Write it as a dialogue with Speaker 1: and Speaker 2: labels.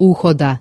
Speaker 1: uhoda.